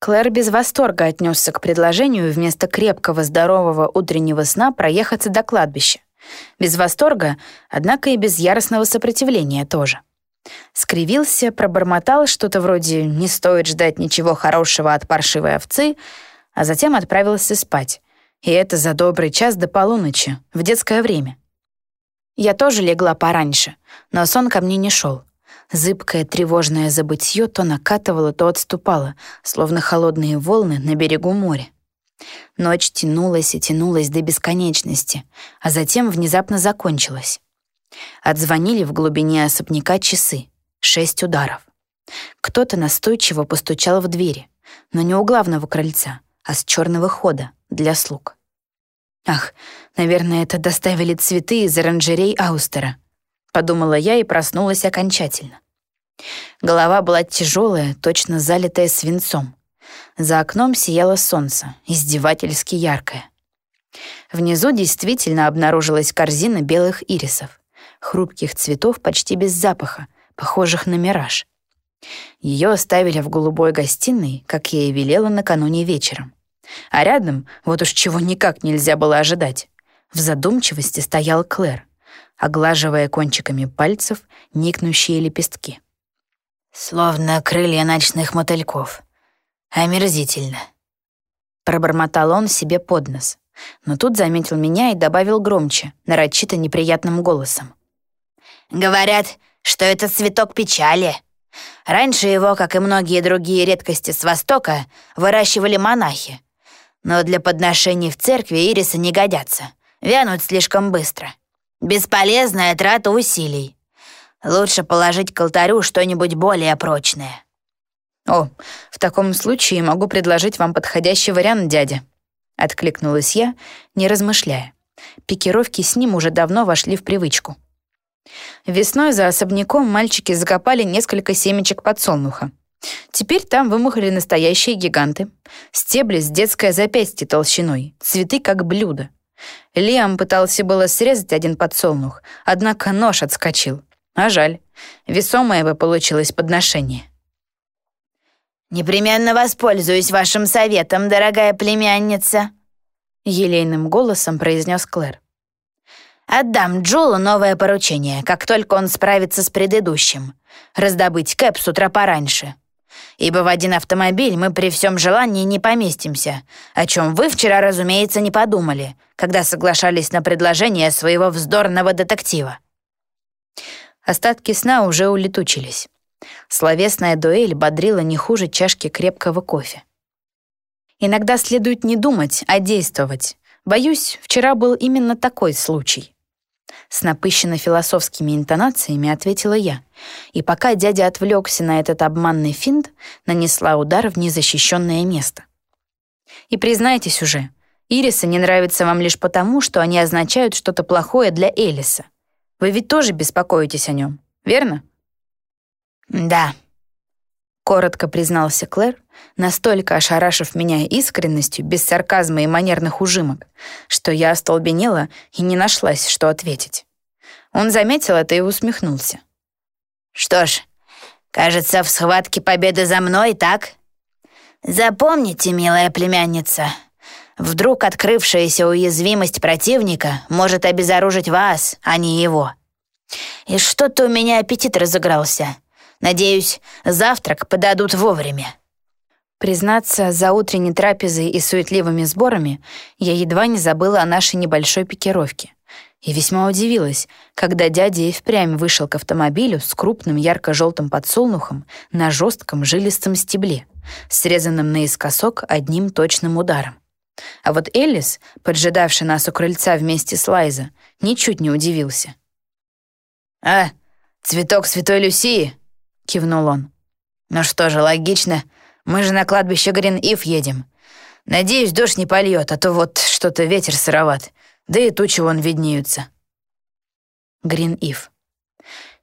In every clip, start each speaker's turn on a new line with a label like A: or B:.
A: Клэр без восторга отнесся к предложению вместо крепкого здорового утреннего сна проехаться до кладбища. Без восторга, однако и без яростного сопротивления тоже. Скривился, пробормотал что-то вроде «не стоит ждать ничего хорошего от паршивой овцы», а затем отправился спать. И это за добрый час до полуночи, в детское время. Я тоже легла пораньше, но сон ко мне не шел. Зыбкое тревожное забытье то накатывало, то отступало, словно холодные волны на берегу моря. Ночь тянулась и тянулась до бесконечности, а затем внезапно закончилась. Отзвонили в глубине особняка часы. Шесть ударов. Кто-то настойчиво постучал в двери, но не у главного крыльца, а с черного хода для слуг. Ах, наверное, это доставили цветы из оранжерей Аустера. Подумала я и проснулась окончательно. Голова была тяжелая, точно залитая свинцом. За окном сияло солнце, издевательски яркое. Внизу действительно обнаружилась корзина белых ирисов, хрупких цветов почти без запаха, похожих на мираж. Ее оставили в голубой гостиной, как я и велела накануне вечером. А рядом, вот уж чего никак нельзя было ожидать, в задумчивости стоял Клэр, оглаживая кончиками пальцев никнущие лепестки. «Словно крылья ночных мотыльков. Омерзительно», — пробормотал он себе под нос, но тут заметил меня и добавил громче, нарочито неприятным голосом. «Говорят, что это цветок печали. Раньше его, как и многие другие редкости с Востока, выращивали монахи, но для подношений в церкви ирисы не годятся. Вянут слишком быстро. Бесполезная трата усилий. Лучше положить к алтарю что-нибудь более прочное. «О, в таком случае могу предложить вам подходящий вариант, дядя», — откликнулась я, не размышляя. Пикировки с ним уже давно вошли в привычку. Весной за особняком мальчики закопали несколько семечек подсолнуха. Теперь там вымахали настоящие гиганты. Стебли с детское запястье толщиной, цветы как блюдо. Лиам пытался было срезать один подсолнух, однако нож отскочил. А жаль, весомое бы получилось подношение.
B: «Непременно воспользуюсь вашим советом, дорогая племянница», — елейным голосом произнес Клэр. «Отдам Джулу новое поручение, как только он справится с предыдущим. Раздобыть Кэп с утра пораньше ибо в один автомобиль мы при всем желании не поместимся, о чем вы вчера, разумеется, не подумали, когда соглашались на предложение своего вздорного детектива».
A: Остатки сна уже улетучились. Словесная дуэль бодрила не хуже чашки крепкого кофе. Иногда следует не думать, а действовать. Боюсь, вчера был именно такой случай. С напыщенно-философскими интонациями ответила я. И пока дядя отвлекся на этот обманный финт, нанесла удар в незащищенное место. И признайтесь уже, ирисы не нравятся вам лишь потому, что они означают что-то плохое для Элиса. Вы ведь тоже беспокоитесь о нем, верно?
B: Да,
A: коротко признался Клэр, настолько ошарашив меня искренностью, без сарказма и манерных ужимок, что я остолбенела и не нашлась, что ответить. Он заметил это и усмехнулся.
B: «Что ж, кажется, в схватке победы за мной, так? Запомните, милая племянница, вдруг открывшаяся уязвимость противника может обезоружить вас, а не его. И что-то у меня аппетит разыгрался». Надеюсь, завтрак подадут вовремя».
A: Признаться, за утренней трапезой и суетливыми сборами я едва не забыла о нашей небольшой пикировке. И весьма удивилась, когда дядя и впрямь вышел к автомобилю с крупным ярко-желтым подсолнухом на жестком жилистом стебле, срезанным наискосок одним точным ударом. А вот Элис, поджидавший нас у крыльца вместе с Лайза, ничуть не удивился.
B: «А, цветок Святой Люсии?» кивнул он. «Ну что же, логично. Мы же на кладбище Грин-Ив едем. Надеюсь, дождь не польет, а то вот что-то ветер сыроват. Да и тучи вон виднеются».
A: Грин-Ив.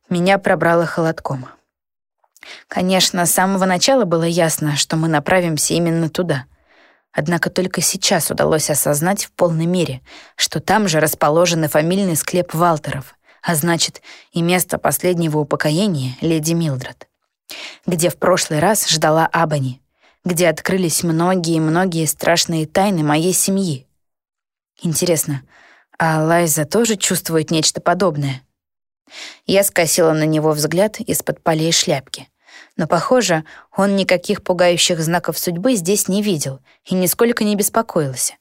A: Меня пробрало холодком. Конечно, с самого начала было ясно, что мы направимся именно туда. Однако только сейчас удалось осознать в полной мере, что там же расположен фамильный склеп Валтеров, а значит, и место последнего упокоения леди Милдред, где в прошлый раз ждала Абани, где открылись многие-многие страшные тайны моей семьи. Интересно, а Лайза тоже чувствует нечто подобное? Я скосила на него взгляд из-под полей шляпки. Но, похоже, он никаких пугающих знаков судьбы здесь не видел и нисколько не беспокоился.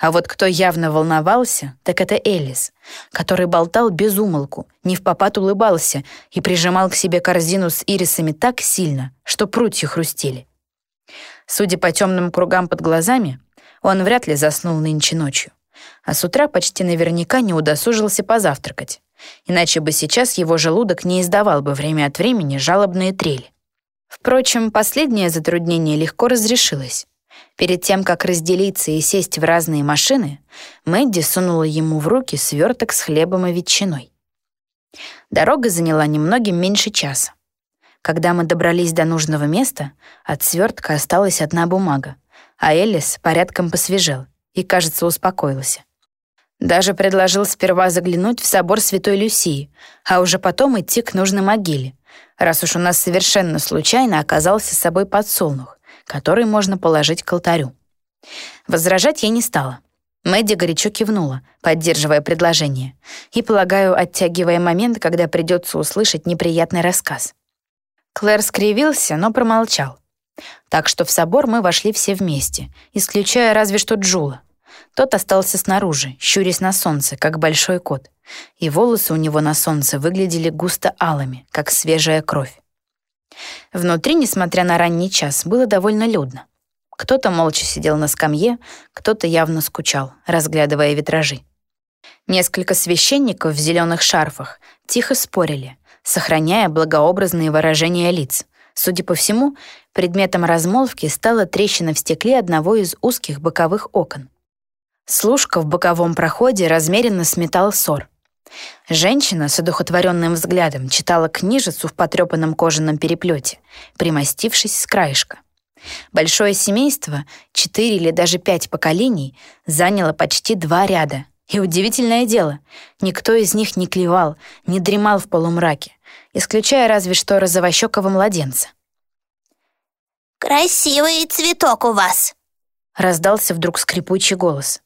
A: А вот кто явно волновался, так это Элис, который болтал без умолку, не в попад улыбался и прижимал к себе корзину с ирисами так сильно, что прутья хрустели. Судя по темным кругам под глазами, он вряд ли заснул нынче ночью, а с утра почти наверняка не удосужился позавтракать, иначе бы сейчас его желудок не издавал бы время от времени жалобные трели. Впрочем, последнее затруднение легко разрешилось. Перед тем, как разделиться и сесть в разные машины, Мэдди сунула ему в руки сверток с хлебом и ветчиной. Дорога заняла немногим меньше часа. Когда мы добрались до нужного места, от свертка осталась одна бумага, а Элис порядком посвежел и, кажется, успокоился. Даже предложил сперва заглянуть в собор Святой Люсии, а уже потом идти к нужной могиле, раз уж у нас совершенно случайно оказался с собой подсолнух, который можно положить к алтарю. Возражать я не стала. Мэдди горячо кивнула, поддерживая предложение, и, полагаю, оттягивая момент, когда придется услышать неприятный рассказ. Клэр скривился, но промолчал. Так что в собор мы вошли все вместе, исключая разве что Джула. Тот остался снаружи, щурясь на солнце, как большой кот, и волосы у него на солнце выглядели густо алыми, как свежая кровь. Внутри, несмотря на ранний час, было довольно людно. Кто-то молча сидел на скамье, кто-то явно скучал, разглядывая витражи. Несколько священников в зеленых шарфах тихо спорили, сохраняя благообразные выражения лиц. Судя по всему, предметом размолвки стала трещина в стекле одного из узких боковых окон. Служка в боковом проходе размеренно сметал ссор. Женщина с одухотворенным взглядом читала книжицу в потрепанном кожаном переплете, примостившись с краешка. Большое семейство, четыре или даже пять поколений, заняло почти два ряда. И удивительное дело, никто из них не клевал, не дремал в полумраке, исключая разве что розовощекого младенца.
B: «Красивый цветок у вас!»
A: Раздался вдруг скрипучий голос.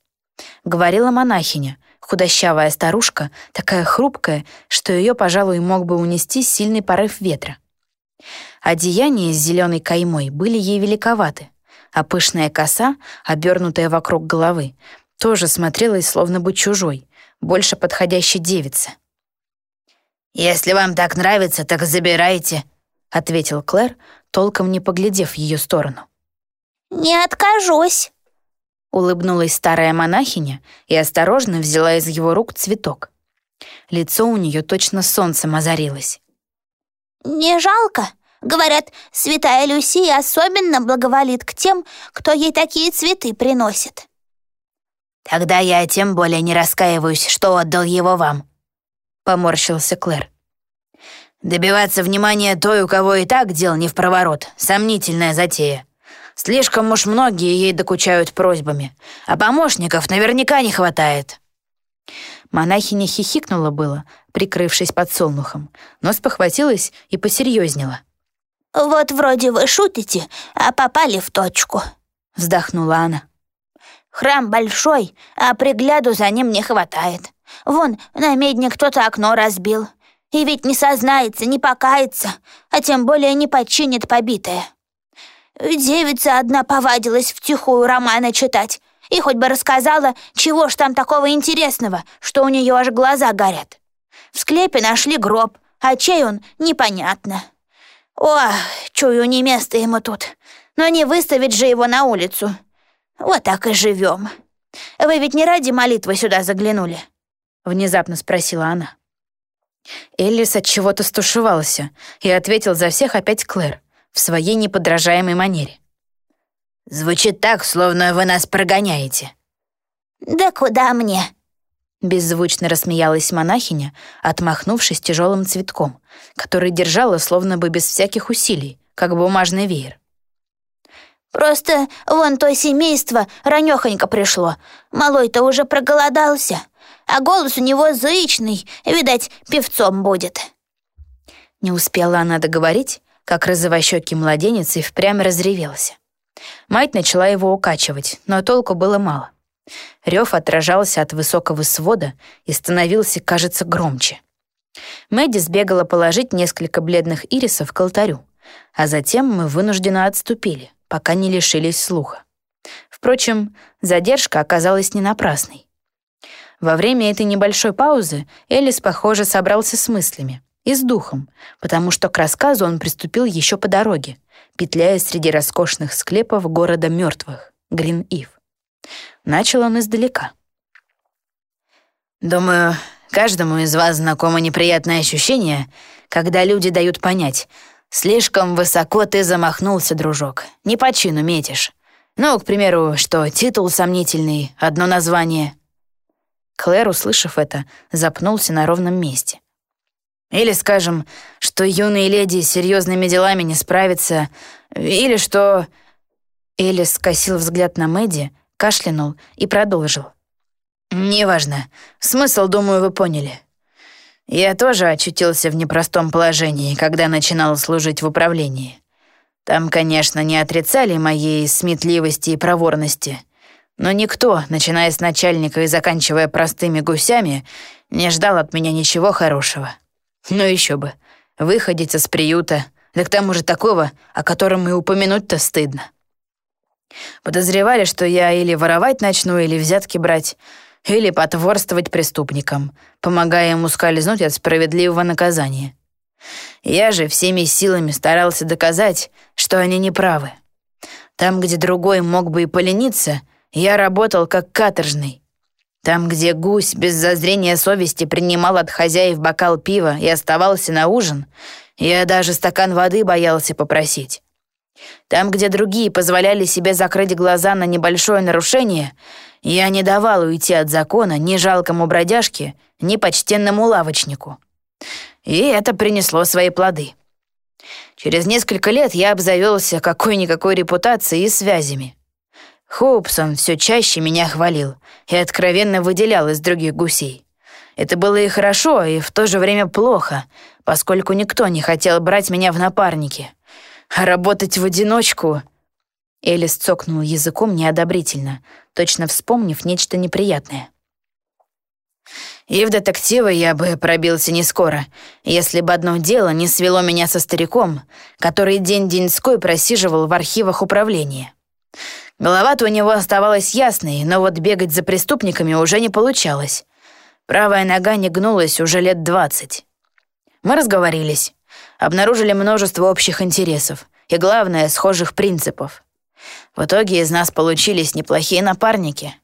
A: Говорила монахиня, Худощавая старушка, такая хрупкая, что ее, пожалуй, мог бы унести сильный порыв ветра. Одеяния с зеленой каймой были ей великоваты, а пышная коса, обернутая вокруг головы, тоже смотрелась словно бы чужой, больше подходящей девице. «Если вам так нравится, так забирайте», — ответил Клэр, толком не поглядев в ее сторону.
B: «Не откажусь»,
A: Улыбнулась старая монахиня и осторожно взяла из его рук цветок. Лицо у нее точно солнцем озарилось.
B: «Не жалко?» Говорят, святая Люсия особенно благоволит к тем, кто ей такие цветы приносит.
C: Тогда я тем более не раскаиваюсь, что отдал его вам, поморщился Клэр. Добиваться внимания той, у кого и так дел не в проворот, сомнительная затея. Слишком уж многие ей докучают просьбами, а помощников наверняка не хватает».
A: Монахиня хихикнула было, прикрывшись подсолнухом, но спохватилась и посерьезнела.
B: «Вот вроде вы шутите, а попали в точку», — вздохнула она. «Храм большой, а пригляду за ним не хватает. Вон, на медне кто-то окно разбил. И ведь не сознается, не покается, а тем более не починит побитое. Девица одна повадилась втихую романы читать. И хоть бы рассказала, чего ж там такого интересного, что у нее аж глаза горят. В склепе нашли гроб, а чей он, непонятно. О, чую, не место ему тут. Но не выставить же его на улицу. Вот так и живем. Вы ведь не ради молитвы сюда заглянули?
A: Внезапно спросила она. Эллис от чего-то стушевался и ответил за всех опять Клэр в своей неподражаемой манере.
C: «Звучит так, словно вы нас прогоняете».
B: «Да куда мне?»
A: Беззвучно рассмеялась монахиня, отмахнувшись тяжелым цветком, который держала словно бы без всяких усилий, как бумажный веер.
B: «Просто вон то семейство ранёхонько пришло. Малой-то уже проголодался, а голос у него зычный, видать, певцом будет».
A: Не успела она договорить, как розовощекий младенец и впрямь разревелся. Мать начала его укачивать, но толку было мало. Рев отражался от высокого свода и становился, кажется, громче. Мэдди сбегала положить несколько бледных ирисов к алтарю, а затем мы вынужденно отступили, пока не лишились слуха. Впрочем, задержка оказалась не напрасной. Во время этой небольшой паузы Элис, похоже, собрался с мыслями и с духом, потому что к рассказу он приступил еще по дороге, петляя среди роскошных склепов города мертвых, Грин-Ив. Начал он издалека.
C: «Думаю, каждому из вас знакомо неприятное ощущение, когда люди дают понять, слишком высоко ты замахнулся, дружок, не по чину метишь. Ну, к примеру, что титул сомнительный, одно название».
A: Клэр, услышав это, запнулся на ровном месте.
C: Или, скажем, что юные леди с серьезными делами не справятся, или что...»
A: Элис скосил взгляд на Мэдди, кашлянул и продолжил.
C: «Неважно. Смысл, думаю, вы поняли. Я тоже очутился в непростом положении, когда начинал служить в управлении. Там, конечно, не отрицали моей сметливости и проворности, но никто, начиная с начальника и заканчивая простыми гусями, не ждал от меня ничего хорошего. Ну еще бы, выходить из приюта, да к тому же такого, о котором и упомянуть-то стыдно. Подозревали, что я или воровать начну, или взятки брать, или потворствовать преступникам, помогая ему скользнуть от справедливого наказания. Я же всеми силами старался доказать, что они не правы. Там, где другой мог бы и полениться, я работал как каторжный. Там, где гусь без зазрения совести принимал от хозяев бокал пива и оставался на ужин, я даже стакан воды боялся попросить. Там, где другие позволяли себе закрыть глаза на небольшое нарушение, я не давал уйти от закона ни жалкому бродяжке, ни почтенному лавочнику. И это принесло свои плоды. Через несколько лет я обзавелся какой-никакой репутацией и связями. Хоупсон все чаще меня хвалил и откровенно выделял из других гусей. Это было и хорошо, и в то же время плохо, поскольку никто не хотел брать меня в напарники. А работать в одиночку... Элис цокнул языком неодобрительно, точно вспомнив нечто неприятное. И в детективы я бы пробился не скоро, если бы одно дело не свело меня со стариком, который день-деньской просиживал в архивах управления. Голова-то у него оставалась ясной, но вот бегать за преступниками уже не получалось. Правая нога не гнулась уже лет двадцать. Мы разговорились, обнаружили множество общих интересов и, главное, схожих принципов. В итоге из нас получились неплохие напарники.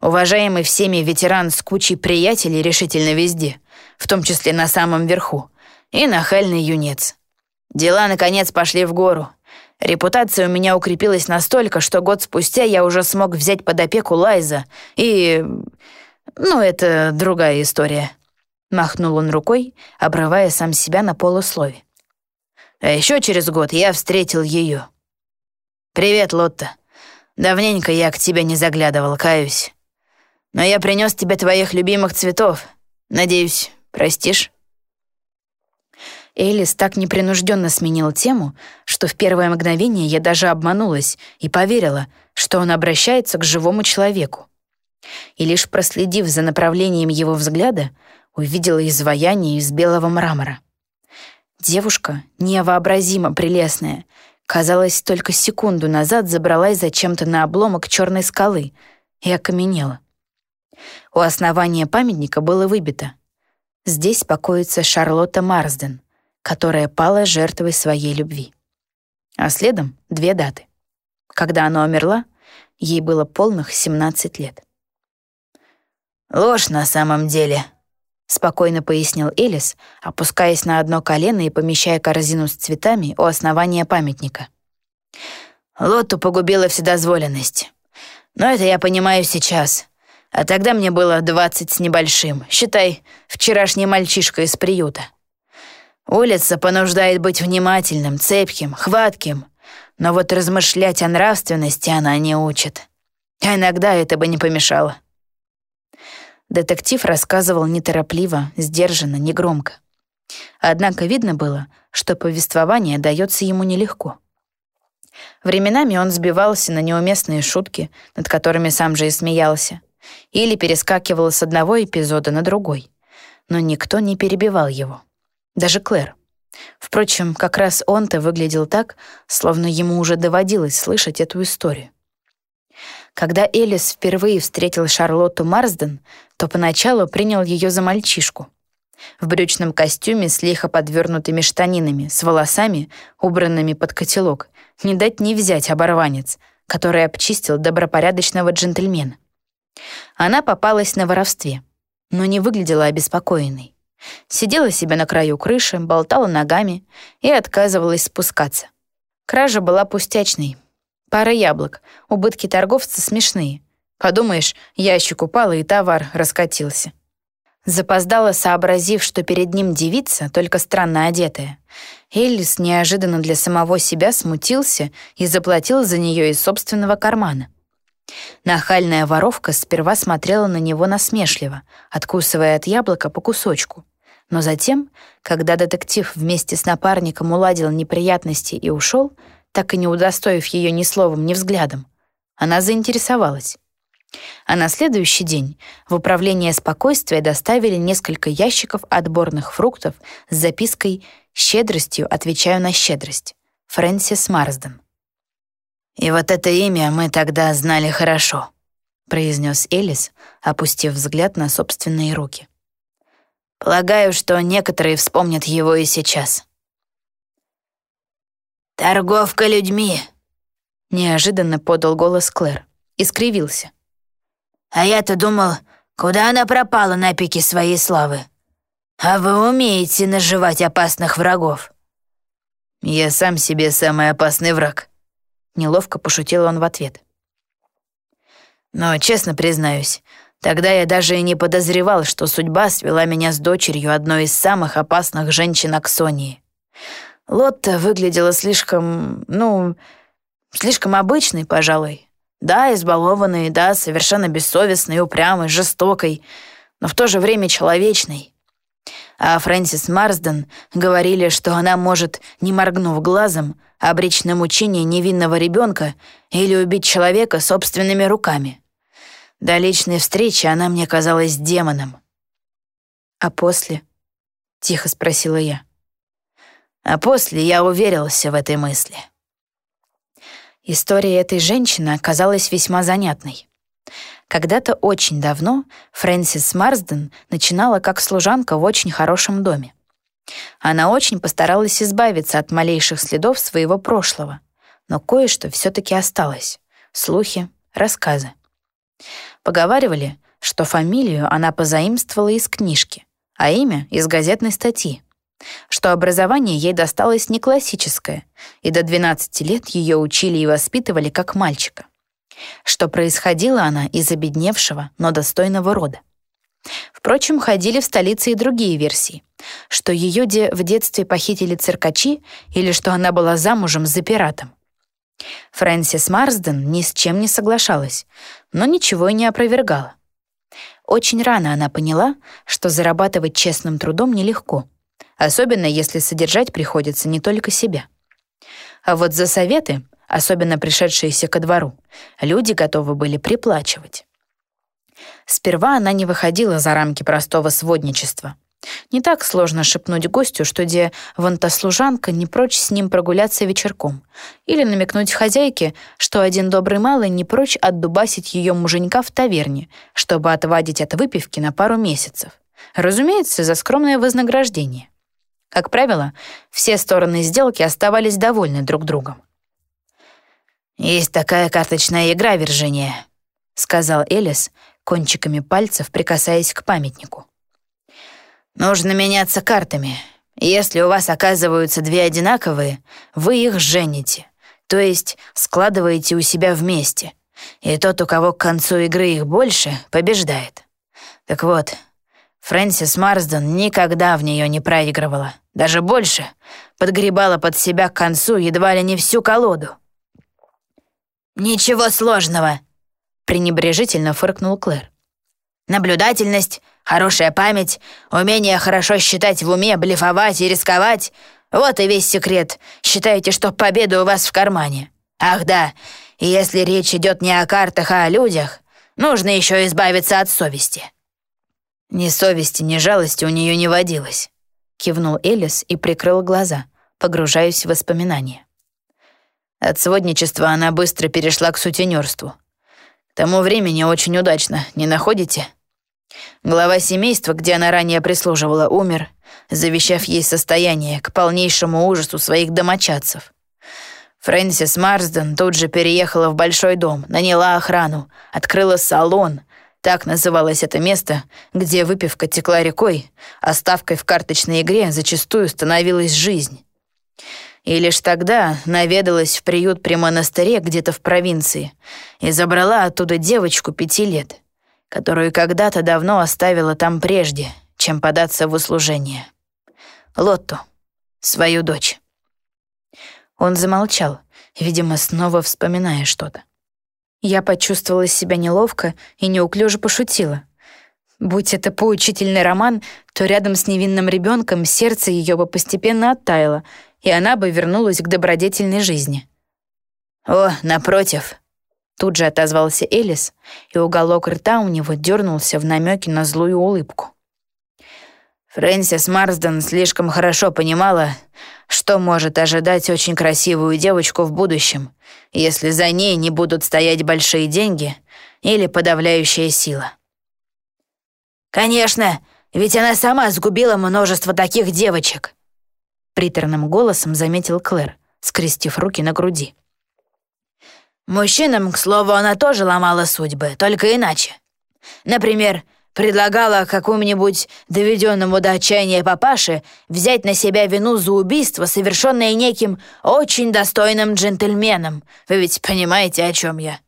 C: Уважаемый всеми ветеран с кучей приятелей решительно везде, в том числе на самом верху, и нахальный юнец. Дела, наконец, пошли в гору — Репутация у меня укрепилась настолько, что год спустя я уже смог взять под опеку Лайза и... Ну, это другая история. Махнул он рукой, обрывая сам себя на полуслове. А еще через год я встретил ее. «Привет, Лотта. Давненько я к тебе не заглядывал, каюсь. Но я принес тебе твоих любимых цветов. Надеюсь, простишь?»
A: Элис так непринужденно сменил тему, что в первое мгновение я даже обманулась и поверила, что он обращается к живому человеку. И лишь проследив за направлением его взгляда, увидела изваяние из белого мрамора. Девушка, невообразимо прелестная, казалось, только секунду назад забралась зачем-то на обломок черной скалы и окаменела. У основания памятника было выбито. Здесь покоится Шарлотта Марсден — которая пала жертвой своей любви. А следом две даты. Когда она умерла, ей было полных 17 лет. «Ложь на самом деле», — спокойно пояснил Элис, опускаясь на одно колено и помещая корзину с цветами у основания памятника. «Лотту погубила вседозволенность. Но это я понимаю сейчас. А тогда мне было двадцать с небольшим. Считай, вчерашний мальчишка из приюта. Улица понуждает быть внимательным, цепким, хватким, но вот размышлять о нравственности она не учит. А иногда это бы не помешало. Детектив рассказывал неторопливо, сдержанно, негромко. Однако видно было, что повествование дается ему нелегко. Временами он сбивался на неуместные шутки, над которыми сам же и смеялся, или перескакивал с одного эпизода на другой. Но никто не перебивал его. Даже Клэр. Впрочем, как раз он-то выглядел так, словно ему уже доводилось слышать эту историю. Когда Элис впервые встретил Шарлотту Марсден, то поначалу принял ее за мальчишку. В брючном костюме с лихо подвернутыми штанинами, с волосами, убранными под котелок, не дать не взять оборванец, который обчистил добропорядочного джентльмена. Она попалась на воровстве, но не выглядела обеспокоенной. Сидела себе на краю крыши, болтала ногами и отказывалась спускаться. Кража была пустячной. Пара яблок, убытки торговца смешные. Подумаешь, ящик упал, и товар раскатился. Запоздала, сообразив, что перед ним девица, только странно одетая. Эллис неожиданно для самого себя смутился и заплатил за нее из собственного кармана. Нахальная воровка сперва смотрела на него насмешливо, откусывая от яблока по кусочку. Но затем, когда детектив вместе с напарником уладил неприятности и ушел, так и не удостоив ее ни словом, ни взглядом, она заинтересовалась. А на следующий день в управление спокойствия доставили несколько ящиков отборных фруктов с запиской «Щедростью отвечаю на щедрость» Фрэнсис Марсден. «И вот это имя мы тогда знали хорошо», — произнес Элис, опустив взгляд на собственные руки. Полагаю, что некоторые вспомнят его и сейчас. «Торговка людьми», — неожиданно подал голос Клэр и скривился. «А я-то думал, куда она пропала на пике своей славы? А вы умеете наживать опасных врагов». «Я сам себе самый опасный враг», — неловко пошутил он в ответ. «Но, честно признаюсь, Тогда я даже и не подозревал, что судьба свела меня с дочерью одной из самых опасных женщин Аксонии. Лотта выглядела слишком, ну, слишком обычной, пожалуй. Да, избалованной, да, совершенно бессовестной, упрямой, жестокой, но в то же время человечной. А Фрэнсис Марсден говорили, что она может, не моргнув глазом, обречь на мучение невинного ребенка или убить человека собственными руками. До личной встречи она мне казалась демоном. «А после?» — тихо спросила я. А после я уверился в этой мысли. История этой женщины оказалась весьма занятной. Когда-то очень давно Фрэнсис Марсден начинала как служанка в очень хорошем доме. Она очень постаралась избавиться от малейших следов своего прошлого, но кое-что все-таки осталось — слухи, рассказы. Поговаривали, что фамилию она позаимствовала из книжки, а имя — из газетной статьи, что образование ей досталось не классическое, и до 12 лет ее учили и воспитывали как мальчика, что происходила она из обедневшего, но достойного рода. Впрочем, ходили в столице и другие версии, что ее де в детстве похитили циркачи или что она была замужем за пиратом. Фрэнсис Марсден ни с чем не соглашалась, но ничего и не опровергала. Очень рано она поняла, что зарабатывать честным трудом нелегко, особенно если содержать приходится не только себя. А вот за советы, особенно пришедшиеся ко двору, люди готовы были приплачивать. Сперва она не выходила за рамки простого сводничества, не так сложно шепнуть гостю, что где вон та служанка не прочь с ним прогуляться вечерком. Или намекнуть хозяйке, что один добрый малый не прочь отдубасить ее муженька в таверне, чтобы отвадить от выпивки на пару месяцев. Разумеется, за скромное вознаграждение. Как правило, все стороны сделки оставались довольны друг другом. «Есть такая карточная игра, Виржиния», — сказал Элис, кончиками пальцев прикасаясь к памятнику. Нужно меняться картами. Если у вас оказываются две одинаковые, вы их жените, то есть складываете у себя вместе. И тот, у кого к концу игры их больше, побеждает. Так вот, Фрэнсис Марсден никогда в нее не проигрывала. Даже больше. Подгребала под себя к концу едва ли не всю колоду. «Ничего сложного», — пренебрежительно фыркнул Клэр. «Наблюдательность, Хорошая память, умение хорошо считать в уме, блефовать и рисковать — вот и весь секрет. Считаете, что победа у вас в кармане.
C: Ах да, если речь идет не о картах, а о людях, нужно еще избавиться от совести».
A: «Ни совести, ни жалости у нее не водилось», — кивнул Элис и прикрыл глаза, погружаясь в воспоминания. От сводничества она быстро перешла к сутенерству. К тому времени очень удачно, не находите? Глава семейства, где она ранее прислуживала, умер, завещав ей состояние к полнейшему ужасу своих домочадцев. Фрэнсис Марсден тут же переехала в большой дом, наняла охрану, открыла салон. Так называлось это место, где выпивка текла рекой, а ставкой в карточной игре зачастую становилась жизнь. И лишь тогда наведалась в приют при монастыре где-то в провинции и забрала оттуда девочку пяти лет, которую когда-то давно оставила там прежде, чем податься в услужение. Лотту, свою дочь. Он замолчал, видимо, снова вспоминая что-то. Я почувствовала себя неловко и неуклюже пошутила. Будь это поучительный роман, то рядом с невинным ребенком сердце ее бы постепенно оттаяло — и она бы вернулась к добродетельной жизни. «О, напротив!» Тут же отозвался Элис, и уголок рта у него дернулся в намеке на злую улыбку. Фрэнсис Марсден слишком хорошо понимала, что может ожидать очень красивую девочку в будущем, если за ней не будут стоять большие деньги или подавляющая сила. «Конечно, ведь она сама сгубила множество таких девочек», приторным голосом заметил Клэр, скрестив руки на груди. Мужчинам, к слову, она тоже ломала судьбы, только иначе. Например, предлагала какому-нибудь доведенному до отчаяния папаше взять на себя вину за убийство, совершенное неким очень достойным джентльменом. Вы ведь понимаете, о чем я?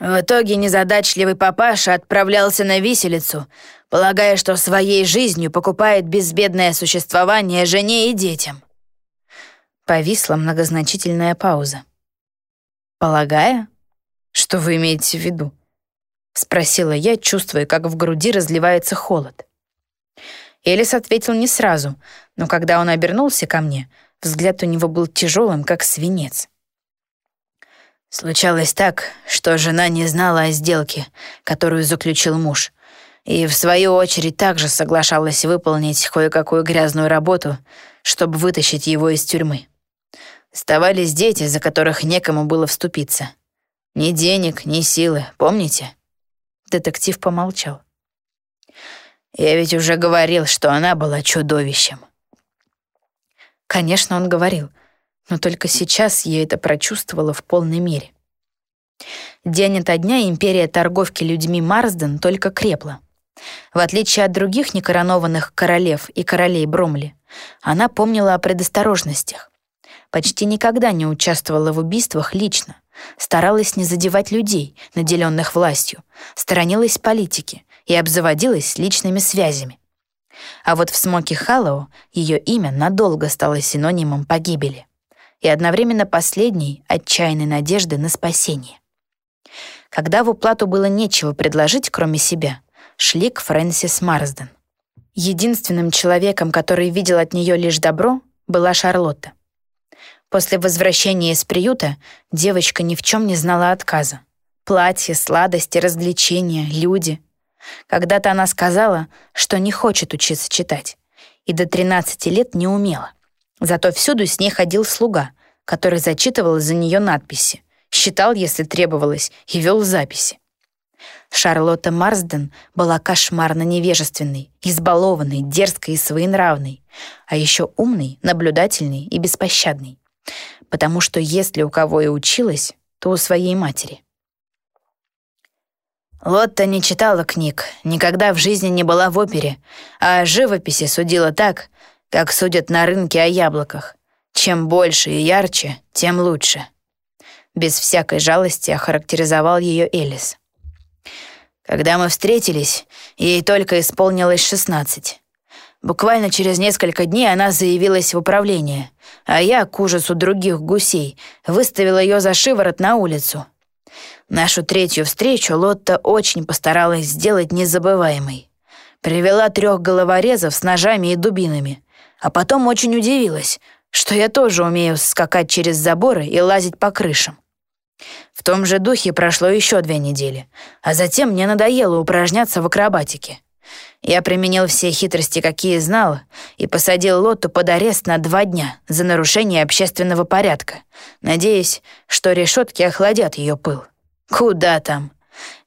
A: В итоге незадачливый папаша отправлялся на виселицу, полагая, что своей жизнью покупает безбедное существование жене и детям. Повисла многозначительная пауза. «Полагая? Что вы имеете в виду?» — спросила я, чувствуя, как в груди разливается холод. Элис ответил не сразу, но когда он обернулся ко мне, взгляд у него был тяжелым, как свинец. Случалось так, что жена не знала о сделке, которую заключил муж, и, в свою очередь, также соглашалась выполнить кое-какую грязную работу, чтобы вытащить его из тюрьмы. Оставались дети, за которых некому было вступиться. Ни денег, ни силы, помните? Детектив помолчал. Я ведь уже говорил, что она была чудовищем. Конечно, он говорил, но только сейчас я это прочувствовала в полной мере. День ото дня империя торговки людьми Марсден только крепла. В отличие от других некоронованных королев и королей Бромли, она помнила о предосторожностях. Почти никогда не участвовала в убийствах лично, старалась не задевать людей, наделенных властью, сторонилась политики и обзаводилась личными связями. А вот в Смоки Халлоу ее имя надолго стало синонимом погибели и одновременно последней отчаянной надежды на спасение. Когда в уплату было нечего предложить, кроме себя, шли к Фрэнсис Марсден. Единственным человеком, который видел от нее лишь добро, была Шарлотта. После возвращения из приюта девочка ни в чем не знала отказа. Платье, сладости, развлечения, люди. Когда-то она сказала, что не хочет учиться читать, и до 13 лет не умела. Зато всюду с ней ходил слуга, который зачитывал за нее надписи, считал, если требовалось, и вел записи. Шарлотта Марсден была кошмарно невежественной, избалованной, дерзкой и своенравной, а еще умной, наблюдательной и беспощадной. Потому что если у кого и училась, то у своей матери. Лотта не читала книг, никогда в жизни не была в опере, а о живописи судила так, как судят на рынке о яблоках. Чем больше и ярче, тем лучше. Без всякой жалости охарактеризовал ее Элис. Когда мы встретились, ей только исполнилось 16. Буквально через несколько дней она заявилась в управление, а я, к ужасу других гусей, выставила ее за шиворот на улицу. Нашу третью встречу Лотта очень постаралась сделать незабываемой. Привела трех головорезов с ножами и дубинами, а потом очень удивилась, что я тоже умею скакать через заборы и лазить по крышам. В том же духе прошло еще две недели, а затем мне надоело упражняться в акробатике. Я применил все хитрости, какие знал, и посадил Лотту под арест на два дня за нарушение общественного порядка, надеясь, что решетки охладят ее пыл. Куда там?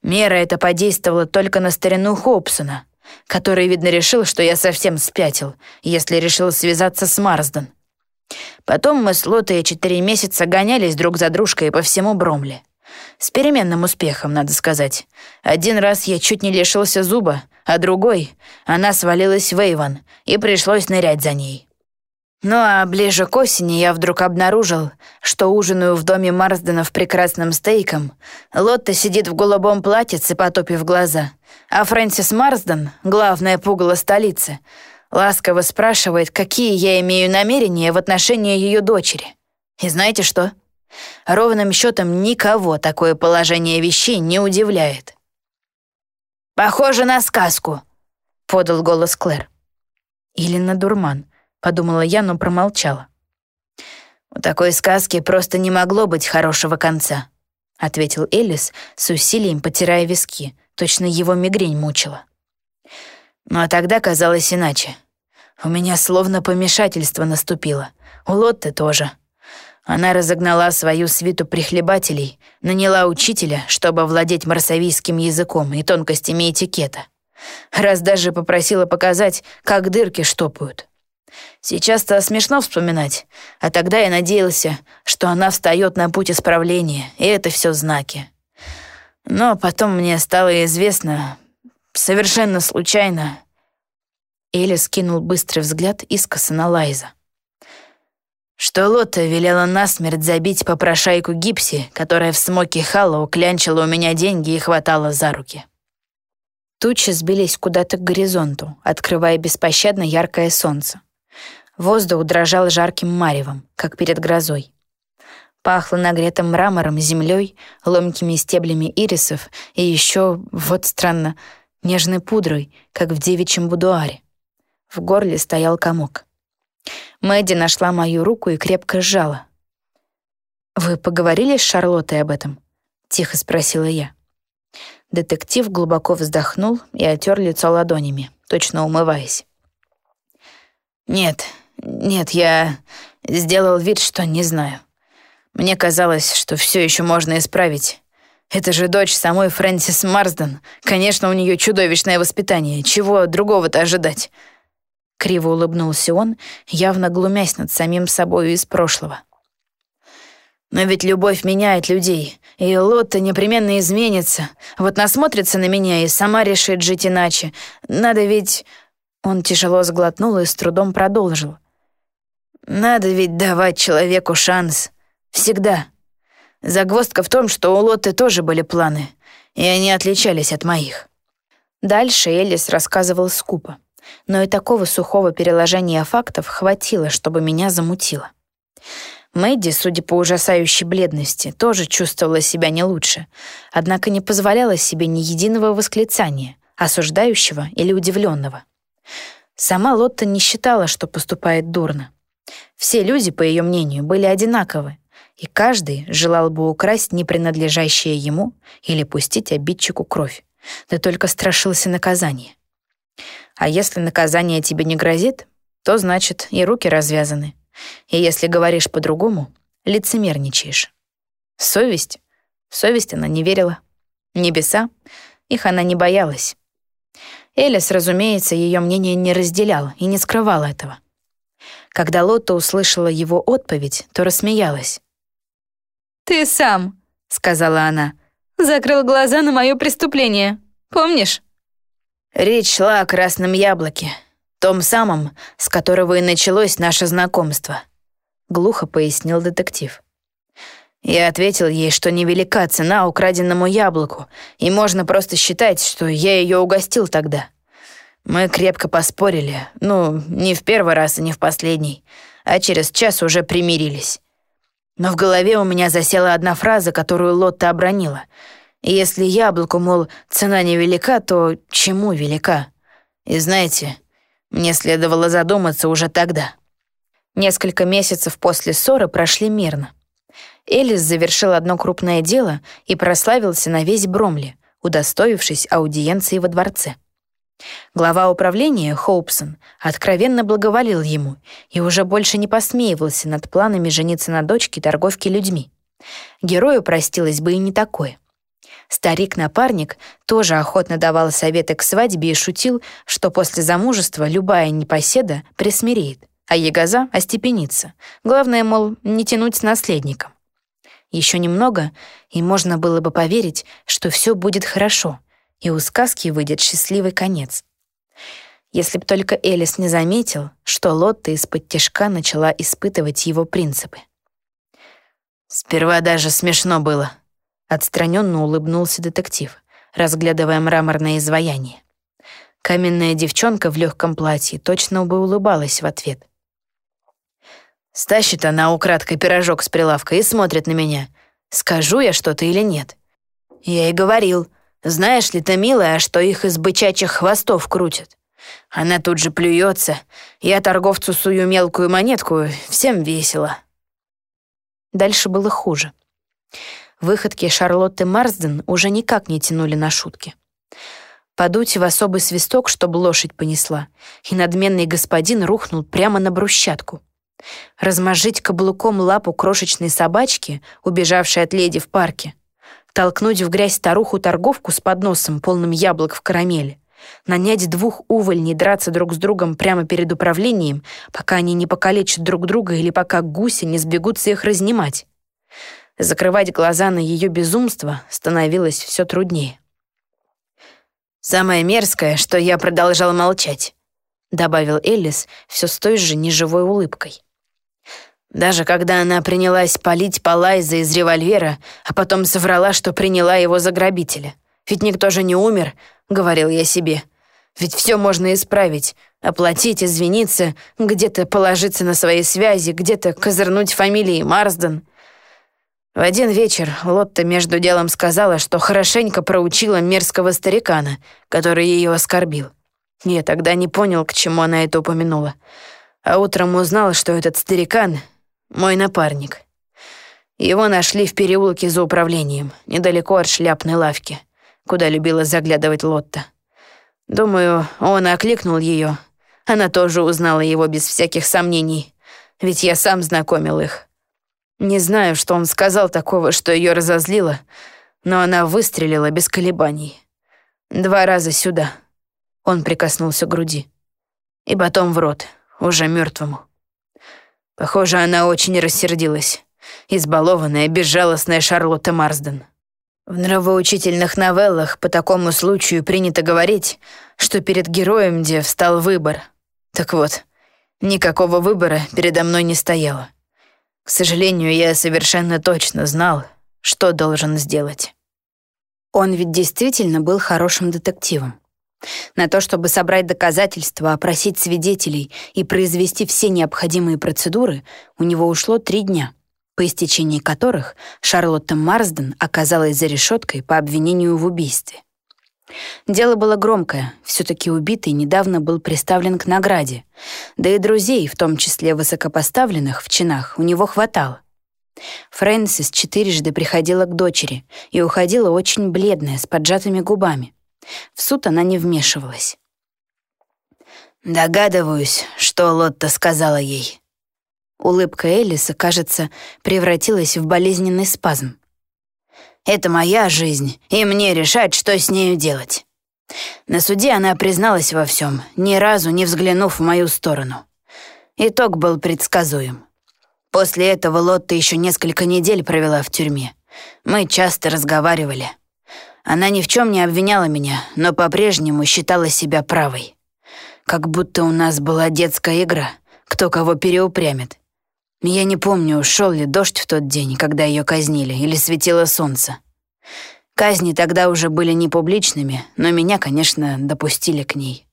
A: Мера эта подействовала только на старину Хопсона, который, видно, решил, что я совсем спятил, если решил связаться с Марсден. Потом мы с Лотой четыре месяца гонялись друг за дружкой по всему Бромле. С переменным успехом, надо сказать. Один раз я чуть не лишился зуба, а другой — она свалилась в Эйвон, и пришлось нырять за ней. Ну а ближе к осени я вдруг обнаружил, что ужинаю в доме Марсденов прекрасным стейком, Лотта сидит в голубом платьице, потопив глаза, а Фрэнсис Марсден, главная пугало столицы, ласково спрашивает, какие я имею намерения в отношении ее дочери. И знаете что? Ровным счетом никого такое положение вещей не удивляет. «Похоже на сказку», — подал голос Клэр. «Или на дурман», — подумала я, но промолчала. «У такой сказки просто не могло быть хорошего конца», — ответил Элис с усилием, потирая виски. Точно его мигрень мучила. Ну а тогда казалось иначе. У меня словно помешательство наступило. У Лотты тоже. Она разогнала свою свиту прихлебателей, наняла учителя, чтобы овладеть марсавийским языком и тонкостями этикета. Раз даже попросила показать, как дырки штопают. Сейчас-то смешно вспоминать, а тогда я надеялся, что она встает на путь исправления, и это все знаки. Но потом мне стало известно, совершенно случайно... Эля скинул быстрый взгляд искоса на Лайза что Лота велела насмерть забить попрошайку Гипси, которая в смоке Халлоу клянчила у меня деньги и хватала за руки. Тучи сбились куда-то к горизонту, открывая беспощадно яркое солнце. Воздух дрожал жарким маревом, как перед грозой. Пахло нагретым мрамором, землей, ломкими стеблями ирисов и еще, вот странно, нежной пудрой, как в девичьем будуаре. В горле стоял комок. Мэдди нашла мою руку и крепко сжала. «Вы поговорили с Шарлоттой об этом?» — тихо спросила я. Детектив глубоко вздохнул и отер лицо ладонями, точно умываясь. «Нет, нет, я сделал вид, что не знаю. Мне казалось, что все еще можно исправить. Это же дочь самой Фрэнсис Марсден. Конечно, у нее чудовищное воспитание. Чего другого-то ожидать? Криво улыбнулся он, явно глумясь над самим собою из прошлого. «Но ведь любовь меняет людей, и Лотта непременно изменится. Вот насмотрится на меня и сама решит жить иначе. Надо ведь...» Он тяжело сглотнул и с трудом продолжил. «Надо ведь давать человеку шанс. Всегда. Загвоздка в том, что у Лотты тоже были планы, и они отличались от моих». Дальше Элис рассказывал скупо но и такого сухого переложения фактов хватило, чтобы меня замутило. Мэдди, судя по ужасающей бледности, тоже чувствовала себя не лучше, однако не позволяла себе ни единого восклицания, осуждающего или удивленного. Сама Лотта не считала, что поступает дурно. Все люди, по ее мнению, были одинаковы, и каждый желал бы украсть непринадлежащее ему или пустить обидчику кровь, да только страшился наказания. А если наказание тебе не грозит, то значит и руки развязаны. И если говоришь по-другому, лицемерничаешь. Совесть? В совесть она не верила. Небеса? Их она не боялась. Элис, разумеется, ее мнение не разделял и не скрывал этого. Когда Лотта услышала его отповедь, то рассмеялась. «Ты сам», — сказала она, — «закрыл глаза на мое преступление. Помнишь?» Речь шла о красном яблоке, том самом, с которого и началось наше знакомство. Глухо пояснил детектив. Я ответил ей, что невелика цена украденному яблоку, и можно просто считать, что я ее угостил тогда. Мы крепко поспорили, ну, не в первый раз и не в последний, а через час уже примирились. Но в голове у меня засела одна фраза, которую Лотта обронила — если яблоку, мол, цена невелика, то чему велика? И знаете, мне следовало задуматься уже тогда. Несколько месяцев после ссоры прошли мирно. Элис завершил одно крупное дело и прославился на весь Бромли, удостоившись аудиенции во дворце. Глава управления, Хоупсон, откровенно благоволил ему и уже больше не посмеивался над планами жениться на дочке торговки людьми. Герою простилось бы и не такое. Старик-напарник тоже охотно давал советы к свадьбе и шутил, что после замужества любая непоседа присмиреет, а ягоза остепенится. Главное, мол, не тянуть с наследником. Еще немного, и можно было бы поверить, что все будет хорошо — и у сказки выйдет счастливый конец. Если б только Элис не заметил, что Лотта из-под тяжка начала испытывать его принципы.
C: «Сперва даже смешно было», — отстраненно улыбнулся детектив, разглядывая мраморное изваяние. Каменная девчонка в легком платье точно бы улыбалась в ответ. Стащит она украдкой пирожок с прилавка и смотрит на меня. Скажу я что-то или нет? Я и говорил — знаешь ли ты, милая, что их из бычачьих хвостов крутят? Она тут же плюется. Я торговцу сую мелкую монетку, всем весело.
A: Дальше было хуже. Выходки Шарлотты Марсден уже никак не тянули на шутки. Подуть в особый свисток, чтобы лошадь понесла, и надменный господин рухнул прямо на брусчатку. Размажить каблуком лапу крошечной собачки, убежавшей от леди в парке, толкнуть в грязь старуху-торговку с подносом, полным яблок в карамели, нанять двух увольней драться друг с другом прямо перед управлением, пока они не покалечат друг друга или пока гуси не сбегутся их разнимать. Закрывать глаза на ее безумство становилось все труднее.
C: «Самое мерзкое, что я продолжал молчать», — добавил Эллис все с той же неживой улыбкой. Даже когда она принялась палить Палайза из револьвера, а потом соврала, что приняла его за грабителя. «Ведь никто же не умер», — говорил я себе. «Ведь все можно исправить. Оплатить, извиниться, где-то положиться на свои связи, где-то козырнуть фамилией Марсден». В один вечер Лотта между делом сказала, что хорошенько проучила мерзкого старикана, который ее оскорбил. Я тогда не понял, к чему она это упомянула. А утром узнал, что этот старикан мой напарник. Его нашли в переулке за управлением, недалеко от шляпной лавки, куда любила заглядывать Лотта. Думаю, он окликнул ее. Она тоже узнала его без всяких сомнений, ведь я сам знакомил их. Не знаю, что он сказал такого, что ее разозлило, но она выстрелила без колебаний. Два раза сюда. Он прикоснулся к груди. И потом в рот, уже мертвому. Похоже, она очень рассердилась. Избалованная, безжалостная Шарлотта Марсден. В нравоучительных новеллах по такому случаю принято говорить, что перед героем где встал выбор. Так вот, никакого выбора передо мной не стояло. К сожалению, я совершенно точно знал, что должен сделать.
A: Он ведь действительно был хорошим детективом. На то, чтобы собрать доказательства, опросить свидетелей и произвести все необходимые процедуры, у него ушло три дня, по истечении которых Шарлотта Марсден оказалась за решеткой по обвинению в убийстве. Дело было громкое, все-таки убитый недавно был приставлен к награде, да и друзей, в том числе высокопоставленных, в чинах, у него хватало. Фрэнсис четырежды приходила к дочери и уходила очень бледная, с поджатыми губами. В суд она не вмешивалась.
C: «Догадываюсь, что Лотта сказала ей».
A: Улыбка Элиса, кажется, превратилась в болезненный спазм.
C: «Это моя жизнь, и мне решать, что с нею делать». На суде она призналась во всем, ни разу не взглянув в мою сторону. Итог был предсказуем. После этого Лотта еще несколько недель провела в тюрьме. Мы часто разговаривали. Она ни в чем не обвиняла меня, но по-прежнему считала себя правой. Как будто у нас была детская игра, кто кого переупрямит. Я не помню, шел ли дождь в тот день, когда ее казнили, или светило солнце. Казни тогда уже были не публичными, но меня, конечно, допустили к ней.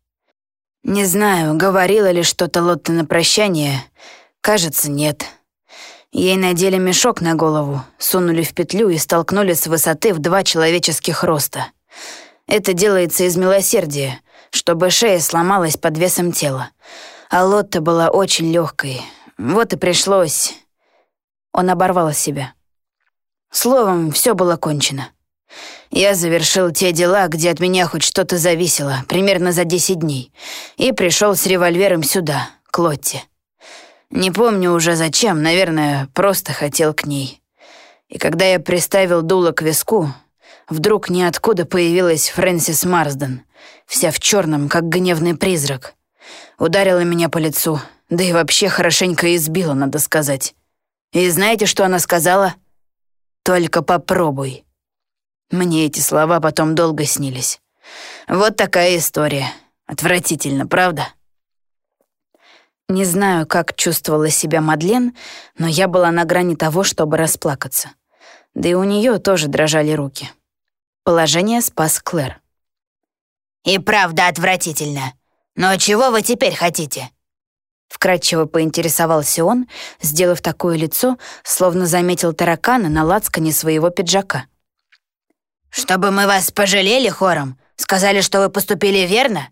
C: Не знаю, говорила ли что-то Лотта на прощание. Кажется, нет. Ей надели мешок на голову, сунули в петлю и столкнули с высоты в два человеческих роста. Это делается из милосердия, чтобы шея сломалась под весом тела. А Лотта была очень легкой. Вот и пришлось...
A: Он оборвал себя.
B: Словом, все было кончено. Я завершил те дела, где от меня хоть что-то зависело, примерно за 10 дней, и пришел с револьвером сюда, к Лотте. Не помню уже зачем, наверное, просто хотел к ней. И когда я приставил дуло к виску, вдруг ниоткуда появилась Фрэнсис Марсден, вся в черном, как гневный призрак. Ударила меня по лицу, да и вообще хорошенько избила, надо сказать. И знаете, что она сказала? «Только попробуй». Мне эти слова потом долго снились. Вот такая история. Отвратительно, правда? Не знаю, как чувствовала себя Мадлен, но я была на грани того, чтобы расплакаться. Да и у нее тоже дрожали руки. Положение спас Клэр.
C: «И правда отвратительно. Но чего вы теперь хотите?»
A: Вкратчиво поинтересовался он, сделав такое лицо, словно заметил таракана на лацкане своего пиджака.
C: «Чтобы мы вас пожалели хором? Сказали, что вы поступили верно?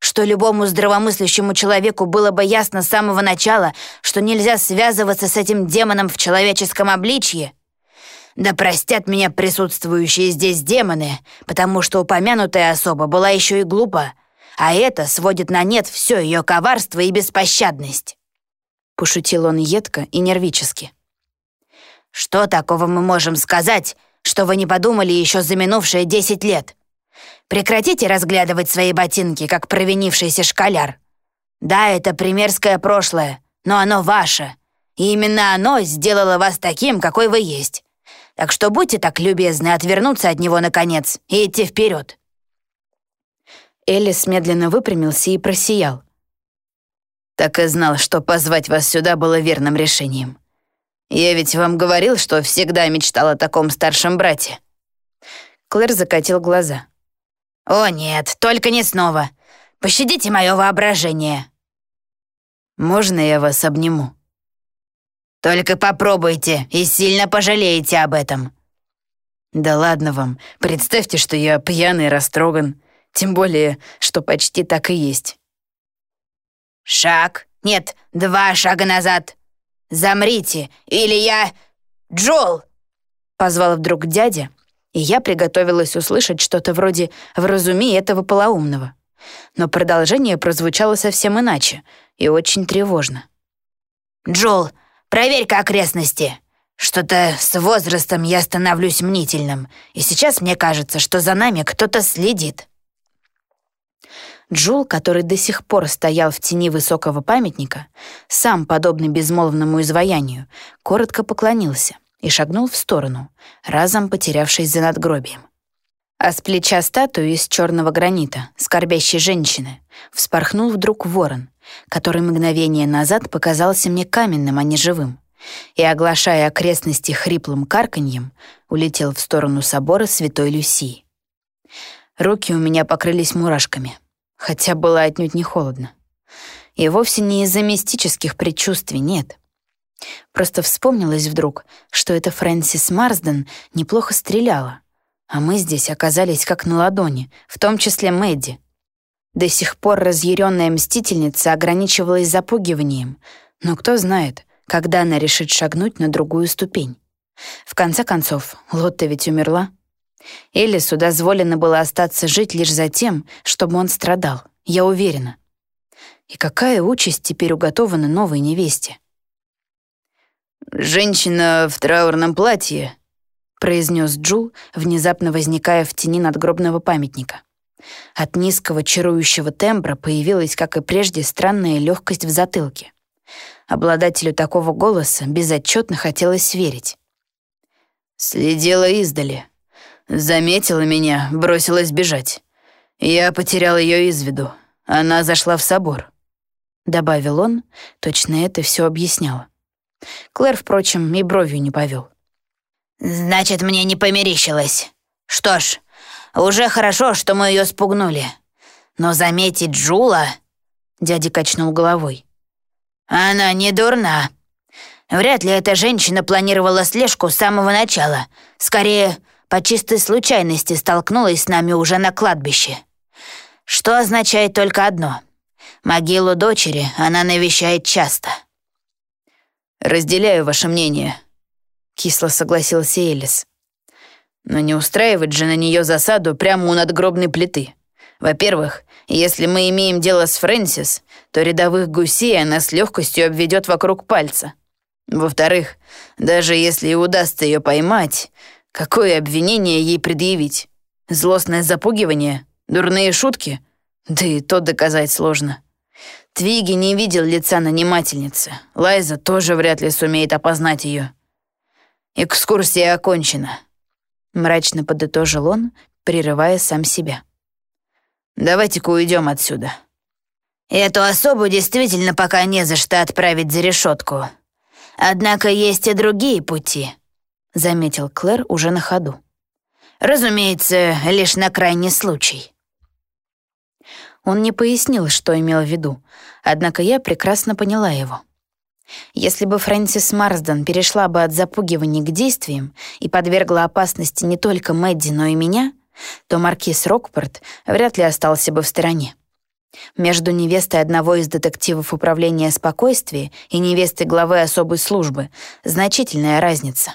C: Что любому здравомыслящему человеку было бы ясно с самого начала, что нельзя связываться с этим демоном в человеческом обличье? Да простят меня присутствующие здесь демоны, потому что упомянутая особа была еще и глупа, а это сводит на нет все ее коварство и беспощадность».
A: Пошутил он едко и нервически.
C: «Что такого мы можем сказать, что вы не подумали еще за минувшие десять лет. Прекратите разглядывать свои ботинки, как провинившийся школяр. Да, это примерское прошлое, но оно ваше, и именно оно сделало вас таким, какой вы есть. Так что будьте так любезны отвернуться от него, наконец, и идти вперед.
A: Элис медленно выпрямился и просиял.
B: «Так и знал, что позвать вас сюда было верным решением. Я ведь вам говорил, что всегда мечтал о таком старшем брате».
A: Клэр закатил глаза.
C: «О нет, только не снова. Пощадите мое воображение».
B: «Можно я вас обниму?»
C: «Только попробуйте и сильно пожалеете об этом».
B: «Да ладно вам, представьте, что я пьяный растроган, тем более, что почти так и есть».
C: «Шаг, нет, два шага назад», «Замрите, или я... Джол!»
A: Позвал вдруг дядя, и я приготовилась услышать что-то вроде «вразуми этого полоумного». Но продолжение прозвучало совсем иначе и очень тревожно.
C: «Джол, проверь-ка окрестности. Что-то с возрастом я становлюсь мнительным, и сейчас мне кажется, что за нами кто-то следит».
A: Джул, который до сих пор стоял в тени высокого памятника, сам подобный безмолвному изваянию, коротко поклонился и шагнул в сторону, разом потерявшись за надгробием. А с плеча статуи из черного гранита, скорбящей женщины, вспорхнул вдруг ворон, который мгновение назад показался мне каменным, а не живым, и, оглашая окрестности хриплым карканьем, улетел в сторону собора Святой Люсии. Руки у меня покрылись мурашками — хотя было отнюдь не холодно. И вовсе не из-за мистических предчувствий, нет. Просто вспомнилось вдруг, что эта Фрэнсис Марсден неплохо стреляла, а мы здесь оказались как на ладони, в том числе Мэдди. До сих пор разъяренная мстительница ограничивалась запугиванием, но кто знает, когда она решит шагнуть на другую ступень. В конце концов, Лотта ведь умерла. Элису дозволено было остаться жить лишь за тем, чтобы он страдал, я уверена. И какая участь теперь уготована новой невесте?
B: «Женщина в траурном платье», — произнес Джул, внезапно возникая в тени надгробного памятника.
A: От низкого чарующего тембра появилась, как и прежде, странная легкость в затылке. Обладателю такого голоса безотчетно хотелось верить.
B: «Следила издали», Заметила меня, бросилась бежать. Я потерял ее из виду. Она зашла в собор.
A: Добавил он, точно это все объясняло. Клэр, впрочем, и бровью не повел.
C: «Значит, мне не померещилось. Что ж, уже хорошо, что мы ее спугнули. Но заметить Джула...» Дядя качнул головой. «Она не дурна. Вряд ли эта женщина планировала слежку с самого начала. Скорее, по чистой случайности столкнулась с нами уже на кладбище. Что означает только одно. Могилу дочери она навещает часто.
B: «Разделяю ваше мнение», —
A: кисло согласился Элис. Но не устраивать же на нее засаду прямо у надгробной плиты. Во-первых, если мы имеем дело с Фрэнсис, то рядовых гусей она с легкостью обведет вокруг пальца. Во-вторых, даже если и удастся ее поймать, какое обвинение ей предъявить? Злостное запугивание? Дурные шутки? Да и то доказать сложно. Твиги не видел лица нанимательницы. Лайза тоже вряд ли сумеет опознать ее. Экскурсия окончена. Мрачно подытожил он, прерывая сам себя. «Давайте-ка уйдем отсюда».
C: «Эту особу действительно пока не за что отправить за решетку. Однако есть и другие пути», — заметил Клэр уже на ходу. «Разумеется, лишь на крайний случай».
A: Он не пояснил, что имел в виду, однако я прекрасно поняла его. Если бы Фрэнсис Марсден перешла бы от запугиваний к действиям и подвергла опасности не только Мэдди, но и меня, то маркиз Рокпорт вряд ли остался бы в стороне. Между невестой одного из детективов управления спокойствия и невестой главы особой службы значительная разница.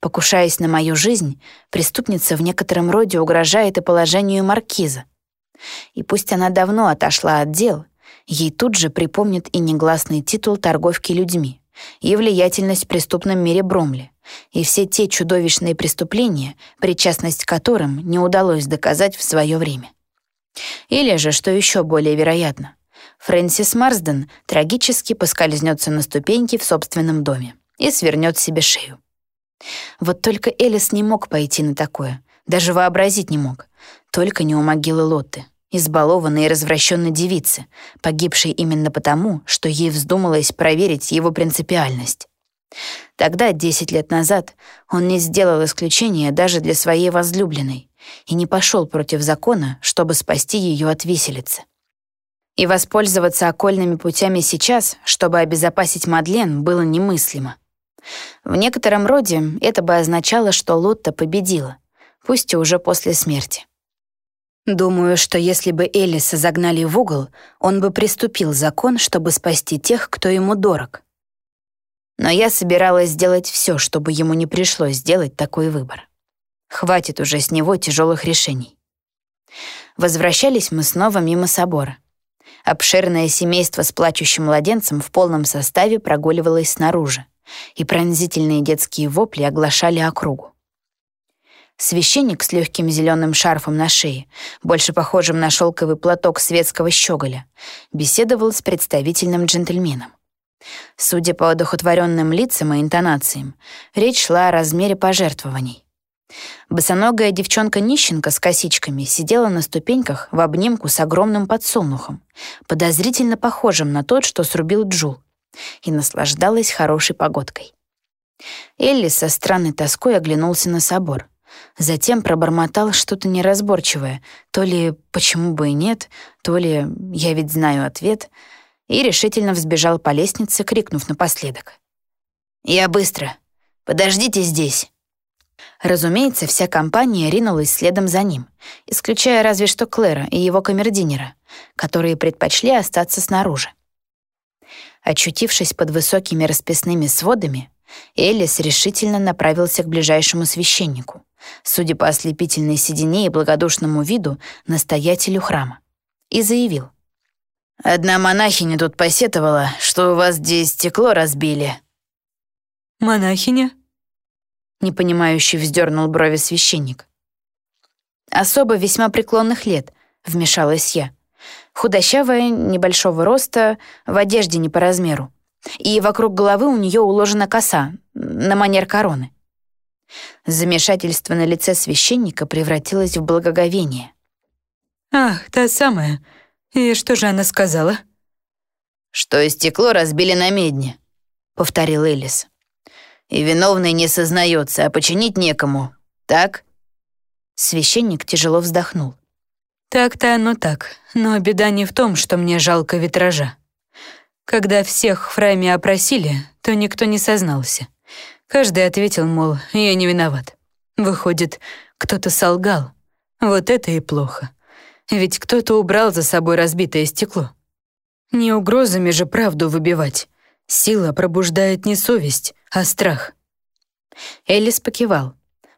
A: Покушаясь на мою жизнь, преступница в некотором роде угрожает и положению маркиза. И пусть она давно отошла от дел, Ей тут же припомнит и негласный титул торговки людьми, и влиятельность в преступном мире Бромли, и все те чудовищные преступления, причастность к которым не удалось доказать в свое время. Или же, что еще более вероятно, Фрэнсис Марсден трагически поскользнется на ступеньке в собственном доме и свернет себе шею. Вот только Элис не мог пойти на такое, даже вообразить не мог, только не у могилы Лотты избалованной и развращенной девицы, погибшей именно потому, что ей вздумалось проверить его принципиальность. Тогда, десять лет назад, он не сделал исключения даже для своей возлюбленной и не пошел против закона, чтобы спасти ее от виселицы. И воспользоваться окольными путями сейчас, чтобы обезопасить Мадлен, было немыслимо. В некотором роде это бы означало, что Лотта победила, пусть и уже после смерти. Думаю, что если бы Элиса загнали в угол, он бы приступил закон, чтобы спасти тех, кто ему дорог. Но я собиралась сделать все, чтобы ему не пришлось сделать такой выбор. Хватит уже с него тяжелых решений. Возвращались мы снова мимо собора. Обширное семейство с плачущим младенцем в полном составе прогуливалось снаружи, и пронзительные детские вопли оглашали округу. Священник с легким зеленым шарфом на шее, больше похожим на шелковый платок светского щеголя, беседовал с представительным джентльменом. Судя по одухотворенным лицам и интонациям, речь шла о размере пожертвований. Босоногая девчонка-нищенка с косичками сидела на ступеньках в обнимку с огромным подсолнухом, подозрительно похожим на тот, что срубил Джул, и наслаждалась хорошей погодкой. Элли со странной тоской оглянулся на собор — Затем пробормотал что-то неразборчивое, то ли «почему бы и нет», то ли «я ведь знаю ответ», и решительно взбежал по лестнице, крикнув напоследок. «Я быстро. Подождите здесь». Разумеется, вся компания ринулась следом за ним, исключая разве что Клэра и его камердинера, которые предпочли остаться снаружи. Очутившись под высокими расписными сводами, Элис решительно направился к ближайшему священнику, судя по ослепительной седине и благодушному виду, настоятелю храма, и заявил. «Одна монахиня тут посетовала, что у вас здесь стекло разбили».
D: «Монахиня?»
A: Непонимающе вздернул брови священник. «Особо весьма преклонных лет», — вмешалась я. Худощавая, небольшого роста, в одежде не по размеру. И вокруг головы у нее уложена коса, на манер короны. Замешательство на лице священника превратилось в благоговение.
D: «Ах, та самая. И что же она сказала?»
C: «Что стекло разбили на медне», — повторил Элис. «И виновный не сознается, а починить некому, так?»
A: Священник тяжело вздохнул.
D: «Так-то оно так, но беда не в том, что мне жалко витража. Когда всех в храме опросили, то никто не сознался. Каждый ответил, мол, я не виноват. Выходит, кто-то солгал. Вот это и плохо. Ведь кто-то убрал за собой разбитое стекло. Не угрозами же правду выбивать. Сила пробуждает не совесть, а страх.
A: Элис покивал.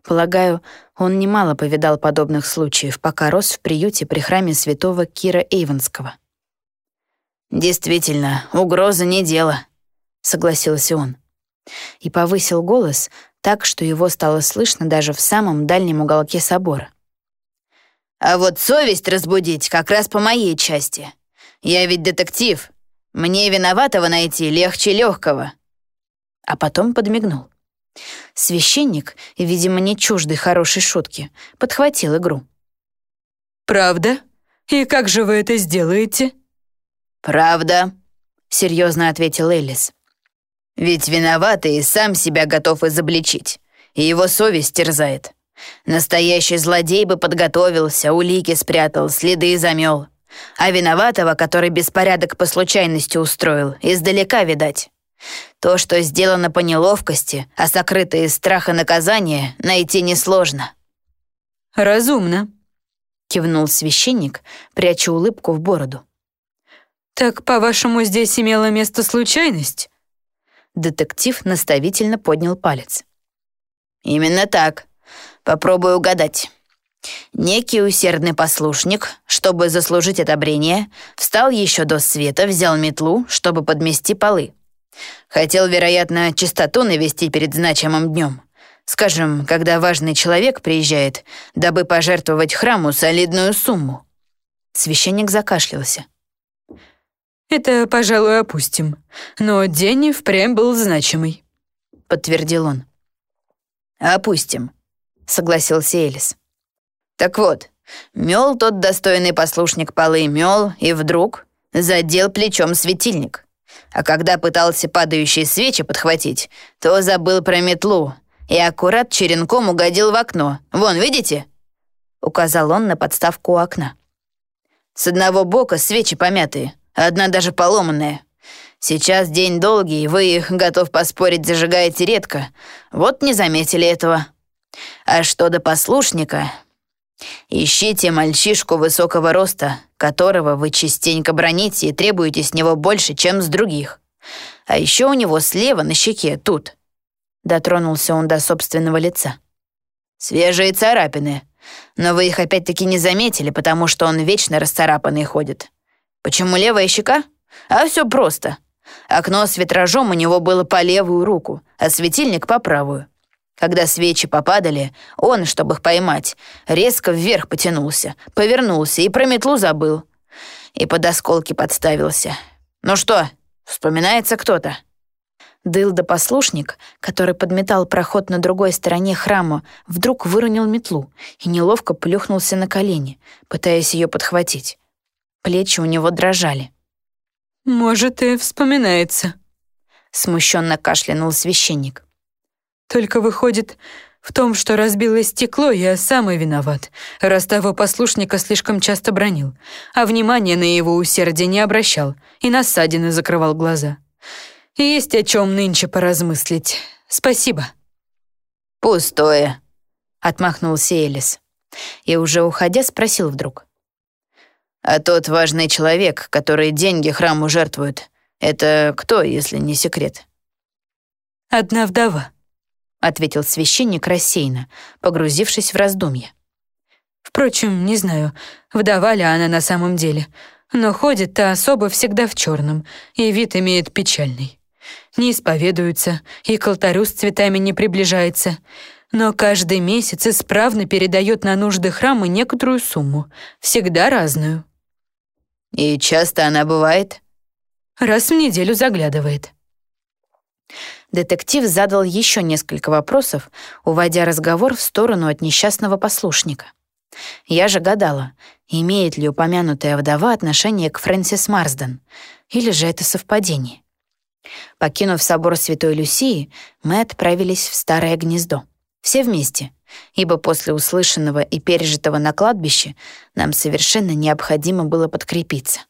A: Полагаю, он немало повидал подобных случаев, пока рос в приюте при храме святого Кира Эйвенского.
C: «Действительно, угроза не дело», — согласился он.
A: И повысил голос так, что его стало слышно даже в самом дальнем уголке собора.
C: «А вот совесть разбудить как раз по моей части. Я ведь детектив. Мне виноватого найти легче легкого».
A: А потом подмигнул. Священник, видимо, не чуждый хорошей шутки, подхватил игру.
D: «Правда? И как же вы это сделаете?»
C: «Правда», — серьезно ответил Элис. «Ведь виноватый сам себя готов изобличить, и его совесть терзает. Настоящий злодей бы подготовился, улики спрятал, следы замел. А виноватого, который беспорядок по случайности устроил, издалека видать. То, что сделано по неловкости, а сокрытое из страха наказание, найти несложно».
D: «Разумно», —
A: кивнул священник, пряча улыбку в бороду.
D: «Так, по-вашему, здесь имела место случайность?»
A: Детектив наставительно поднял палец.
C: «Именно так. Попробую угадать. Некий усердный послушник, чтобы заслужить одобрение, встал еще до света, взял метлу, чтобы подмести полы. Хотел, вероятно, чистоту навести перед значимым днем. Скажем, когда важный человек приезжает, дабы пожертвовать храму солидную сумму.
A: Священник закашлялся.
D: «Это, пожалуй, опустим. Но день впрямь был значимый», —
A: подтвердил он.
C: «Опустим», — согласился Элис. «Так вот, мел тот достойный послушник полы мел, и вдруг задел плечом светильник. А когда пытался падающие свечи подхватить, то забыл про метлу и аккурат черенком угодил в окно. Вон, видите?» Указал он на подставку у окна. «С одного бока свечи помятые, одна даже поломанная. Сейчас день долгий, вы их, готов поспорить, зажигаете редко. Вот не заметили этого. А что до послушника, Ищите мальчишку высокого роста, которого вы частенько броните и требуете с него больше, чем с других. А еще у него слева на щеке, тут. Дотронулся он до собственного лица. Свежие царапины. Но вы их опять-таки не заметили, потому что он вечно расцарапанный ходит. Почему левая щека? А все просто. Окно с витражом у него было по левую руку, а светильник по правую. Когда свечи попадали, он, чтобы их поймать, резко вверх потянулся, повернулся и про метлу забыл. И под осколки подставился. Ну что, вспоминается кто-то?
A: Дылда-послушник, который подметал проход на другой стороне храма, вдруг выронил метлу и неловко плюхнулся на колени, пытаясь ее подхватить. Плечи у него дрожали.
D: «Может, и вспоминается», —
A: смущенно кашлянул священник.
D: Только выходит, в том, что разбилось стекло, я сам и виноват, раз того послушника слишком часто бронил, а внимания на его усердие не обращал и на ссадины закрывал глаза. Есть о чем нынче поразмыслить. Спасибо.
C: «Пустое», —
A: отмахнулся Элис. И уже уходя спросил вдруг.
C: «А тот важный человек, который деньги храму жертвует, это кто, если не секрет?»
D: «Одна вдова», —
A: ответил священник рассеянно, погрузившись в раздумья.
D: «Впрочем, не знаю, вдова ли она на самом деле, но ходит-то особо всегда в черном, и вид имеет печальный. Не исповедуется, и к алтарю с цветами не приближается, но каждый месяц исправно передает на нужды храма некоторую сумму, всегда разную».
C: «И часто она бывает?»
D: «Раз в неделю заглядывает».
A: Детектив задал еще несколько вопросов, уводя разговор в сторону от несчастного послушника. Я же гадала, имеет ли упомянутая вдова отношение к Фрэнсис Марсден, или же это совпадение. Покинув собор Святой Люсии, мы отправились в Старое Гнездо. Все вместе, ибо после услышанного и пережитого на кладбище нам совершенно необходимо было подкрепиться.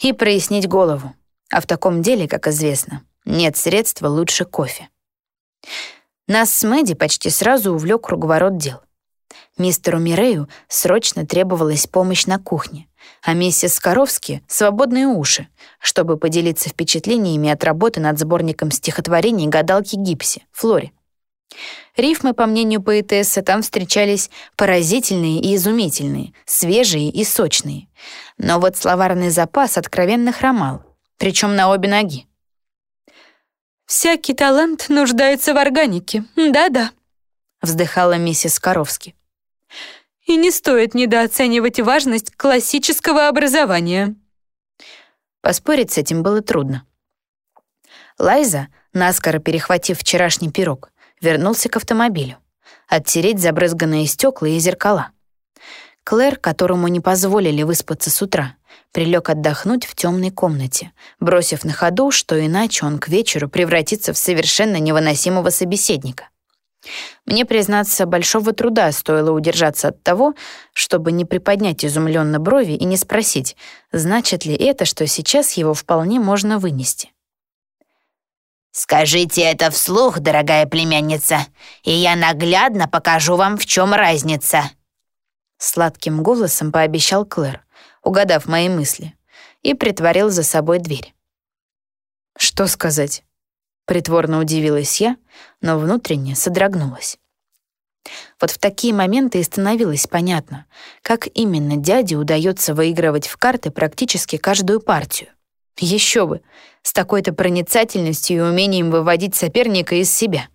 A: И прояснить голову. А в таком деле, как известно, нет средства лучше кофе. Нас с Мэдди почти сразу увлек круговорот дел. Мистеру Мирею срочно требовалась помощь на кухне, а миссис Скоровски — свободные уши, чтобы поделиться впечатлениями от работы над сборником стихотворений гадалки Гипси, Флори. Рифмы, по мнению поэтессы, там встречались поразительные и изумительные, свежие и сочные. Но вот словарный запас откровенно хромал, причем на обе ноги.
D: «Всякий талант нуждается в органике, да-да», — вздыхала миссис Коровски. «И не стоит недооценивать важность классического образования».
A: Поспорить с этим было трудно. Лайза, наскоро перехватив вчерашний пирог, вернулся к автомобилю. Оттереть забрызганные стекла и зеркала. Клэр, которому не позволили выспаться с утра, прилег отдохнуть в темной комнате, бросив на ходу, что иначе он к вечеру превратится в совершенно невыносимого собеседника. Мне, признаться, большого труда стоило удержаться от того, чтобы не приподнять изумленно брови и не спросить, значит ли это, что сейчас его вполне можно вынести.
C: «Скажите это вслух, дорогая племянница, и я наглядно покажу вам, в чем разница»,
A: Сладким голосом пообещал Клэр, угадав мои мысли, и притворил за собой дверь. «Что сказать?» Притворно удивилась я, но внутренне содрогнулась. Вот в такие моменты и становилось понятно, как именно дяде удается выигрывать в карты практически каждую партию. Еще бы, с такой-то проницательностью и умением выводить соперника из себя.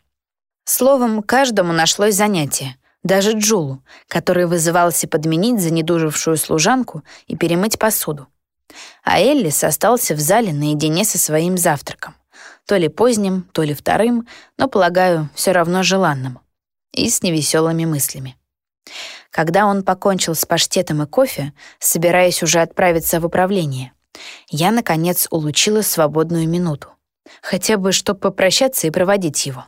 A: Словом, каждому нашлось занятие, даже Джулу, который вызывался подменить занедужившую служанку и перемыть посуду. А Эллис остался в зале наедине со своим завтраком. То ли поздним, то ли вторым, но, полагаю, все равно желанным. И с невеселыми мыслями. Когда он покончил с паштетом и кофе, собираясь уже отправиться в управление, я, наконец, улучила свободную минуту. Хотя бы, чтобы попрощаться и проводить его.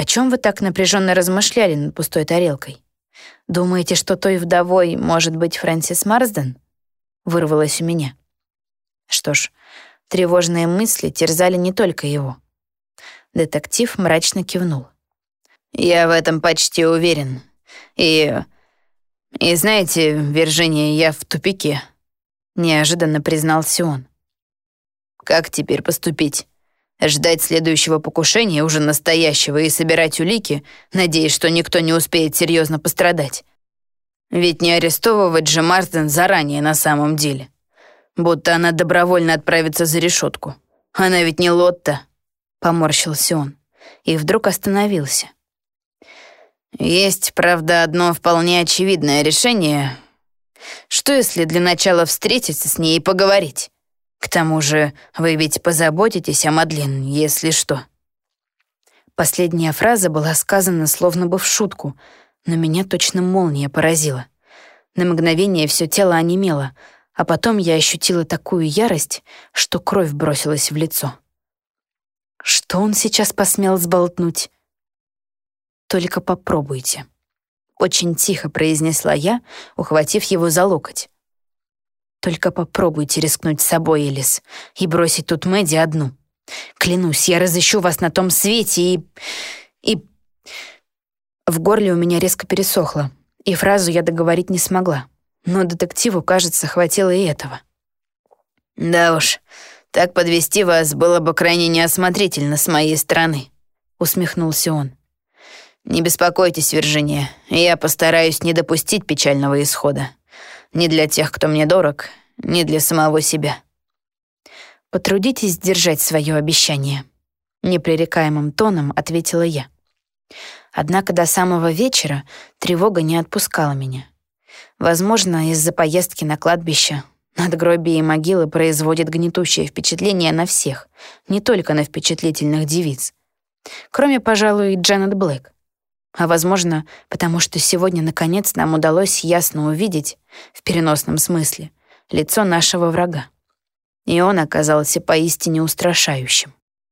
A: О чем вы так напряженно размышляли над пустой тарелкой? Думаете, что той вдовой может быть Фрэнсис Марсден? Вырвалось у меня. Что ж, тревожные мысли терзали не только его. Детектив мрачно кивнул.
B: «Я в этом почти уверен. И... и знаете, Виржиния, я в тупике», — неожиданно признался он. «Как теперь поступить? Ждать следующего покушения, уже настоящего, и собирать улики, надеясь, что никто не успеет серьезно пострадать. Ведь не арестовывать же Марсден заранее на самом деле. Будто она добровольно отправится за решетку. Она ведь не Лотта. Поморщился он. И вдруг остановился. Есть, правда, одно вполне очевидное решение. Что если для начала встретиться с ней и поговорить? К тому же вы ведь позаботитесь о Мадлен, если что».
A: Последняя фраза была сказана словно бы в шутку, но меня точно молния поразила. На мгновение все тело онемело, а потом я ощутила такую ярость, что кровь бросилась в лицо. Что он сейчас посмел сболтнуть? «Только попробуйте», — очень тихо произнесла я, ухватив его за локоть. Только попробуйте рискнуть собой, Элис, и бросить тут Мэдди одну. Клянусь, я разыщу вас на том свете и... и... В горле у меня резко пересохло, и фразу я договорить не смогла. Но детективу, кажется, хватило и этого.
B: «Да уж, так подвести вас было бы крайне неосмотрительно с моей стороны», — усмехнулся он. «Не беспокойтесь, Виржиния, я постараюсь не допустить печального исхода. Ни для тех, кто мне дорог, ни для самого себя.
A: Потрудитесь сдержать свое обещание. Непререкаемым тоном ответила я. Однако до самого вечера тревога не отпускала меня. Возможно, из-за поездки на кладбище надгробие и могилы производят гнетущее впечатление на всех, не только на впечатлительных девиц. Кроме, пожалуй, Джанет Блэк. А возможно, потому что сегодня, наконец, нам удалось ясно увидеть, в переносном смысле, лицо нашего врага. И он оказался поистине устрашающим.